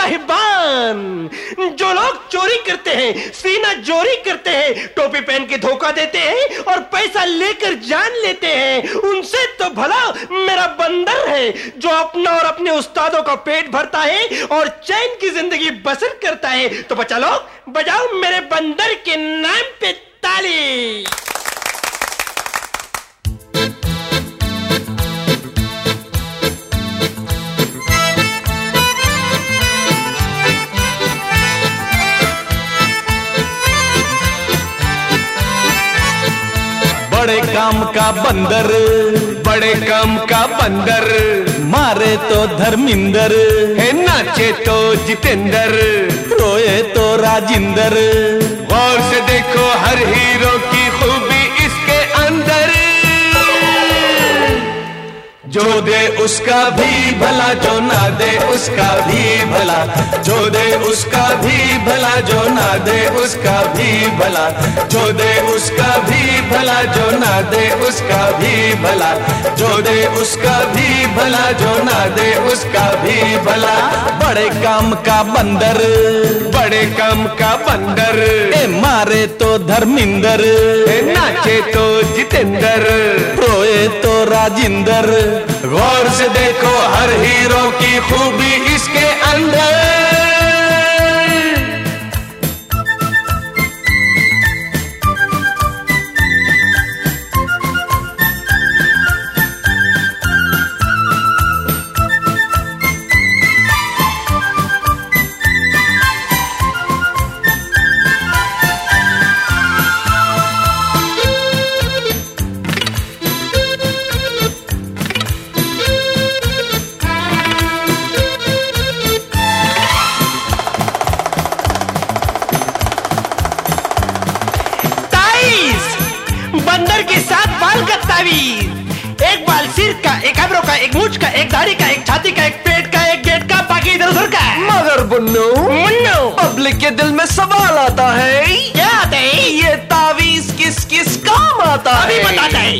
साहिबान। जो लोग चोरी करते हैं, सीना चोरी करते हैं, टोपी पहन के धोखा देते हैं और पैसा लेकर जान लेते हैं, उनसे तो भला मेरा बंदर है, जो अपना और अपने उस्तादों का पेट भरता है और चैन की ज़िंदगी बसर करता है। तो बचा लो बजाओ मेरे बंदर के नाम पे बड़े काम का बंदर, बड़े काम का बंदर। मारे तो धर्मिंदर, है नाचे तो जितेंद्र, रोए तो राजिंदर। जो दे उसका भी भला, जो ना दे उसका भी भला। जो दे उसका भी भला, जो ना दे उसका भी भला। जो दे उसका भी भला, जो ना दे उसका भी भला। जो दे उसका भी भला, जो ना दे उसका भी भला। बड़े काम का बंदर, बड़े काम का बंदर। ए, मारे तो धर्मिंदर नाचे तो जितेंद्र, रोए तो राजिंदर। गौर से देखो हर हीरो की खूबी इसके अंदर। बंदर के साथ बाल का तावीज एक बाल सिर का एक आबरों का एक मूछ का एक दाढ़ी का एक छाती का एक पेट का एक गेट का बाकी इधर उधर का। मगर बुन्नू मुन्नू। पब्लिक के दिल में सवाल आता है क्या आता है? ये तावीज किस किस काम आता अभी है? बताता है।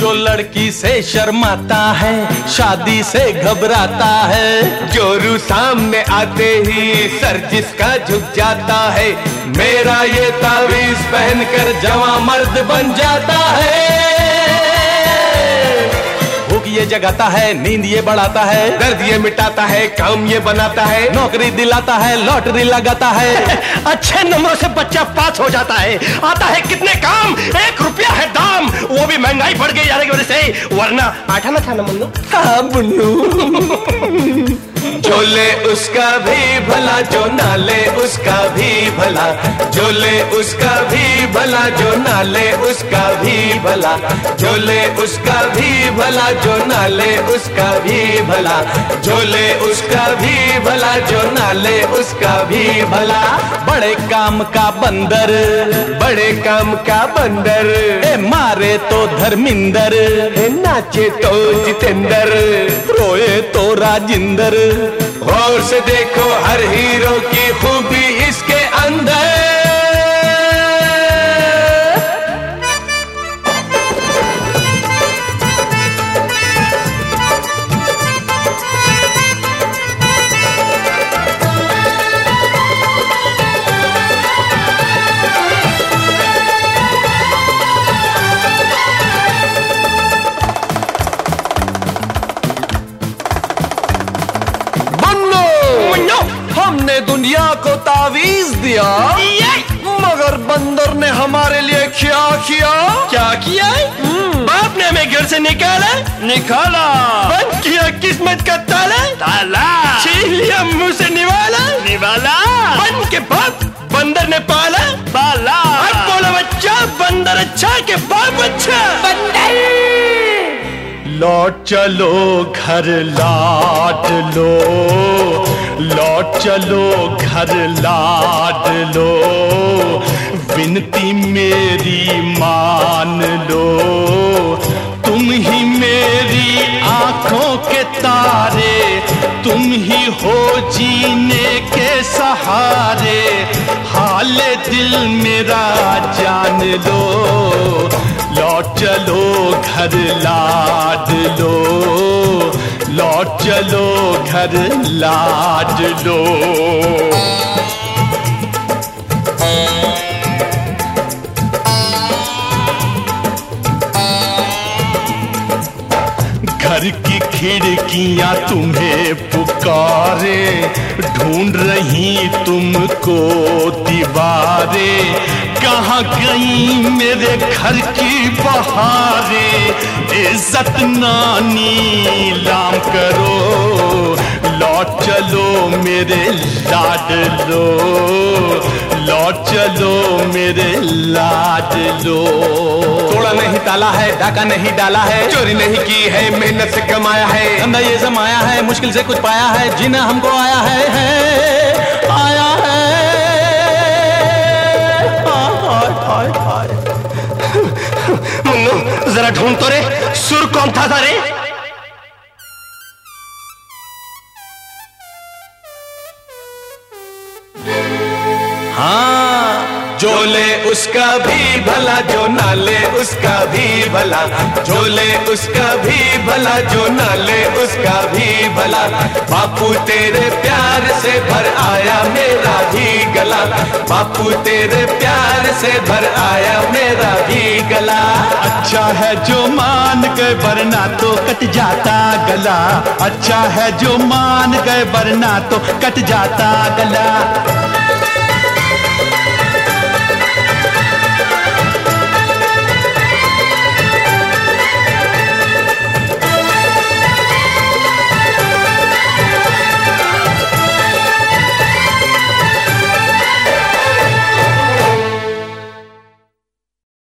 जो लड़की से शर्माता है, शादी से घबराता है। चोरू सामने आते ही सर जिसका झुक जाता है, मेरा ये तावीज पहनकर जवा मर्द बन जाता है। ये जगाता है नींद ये बढ़ाता है दर्द ये मिटाता है काम ये बनाता है नौकरी दिलाता है लॉटरी लगाता है। अच्छे नंबरों से बच्चा पास हो जाता है। आता है कितने काम? एक रुपया है दाम। वो भी महँगाई बढ़ गई जाने की वजह से। वरना आठा ना था ना मुन्नू? हाँ बुन्नू जो ले उसका भी भला, जो ना ले उसका भी भला। जो ले उसका भी भला, जो ना ले उसका भी भला। जो ले उसका भी भला, जो ना ले उसका भी भला। जो ले उसका भी भला, जो ना ले उसका भी भला। बड़े काम का बंदर, बड़े काम का बंदर। ए, मारे तो धर्मिंदर नाचे तो जितेंद्र। रोए तो राजिंदर। गौर से देखो हर हीरो की खूबी इसके अंदर। दिया मगर बंदर ने हमारे लिए क्या किया? क्या किया? बाप ने हमें घर से निकाला। निकाला। बंद किया किस्मत का ताला। ताला। छीन लिया मुँह से निवाला। निवाला। बन के बाप बंदर ने पाला। बाला अब बोला बच्चा बंदर अच्छा के बाप अच्छा। बंदर। लौट चलो घर लाट लो। चलो घर लाट लो, विनती मेरी मान लो। तुम ही मेरी आँखों के तारे, तुम ही हो जीने के सहारे। हाल दिल मेरा जान लो, लौट चलो घर लाड लो। लौट चलो घर लाज लो। घर की खिड़कियाँ तुम्हें पुकारे ढूंढ रही तुमको दीवारें। कहाँ गई मेरे घर की बहारें? इज़्ज़त नानी लाम करो। लौट चलो मेरे लाड लो। लौट चलो मेरे लाड लो। तोड़ा नहीं ताला है डाका नहीं डाला है। चोरी नहीं की है मेहनत से कमाया है। धंधा ये जमाया है मुश्किल से कुछ पाया है जीना हमको आया है, है। मुन्नू जरा ढूंढ तो रे सुर कौन था, था रे हाँ जो ले उसका भी भला, जो ना ले उसका भी भला। जो ले उसका भी भला, जो ना ले उसका भी भला। बापू तेरे प्यार से भर आया मेरा भी गला। बापू तेरे प्यार से भर आया मेरा भी गला। अच्छा है जो मान गए, वरना तो कट जाता गला। अच्छा है जो मान गए, वरना तो कट जाता गला।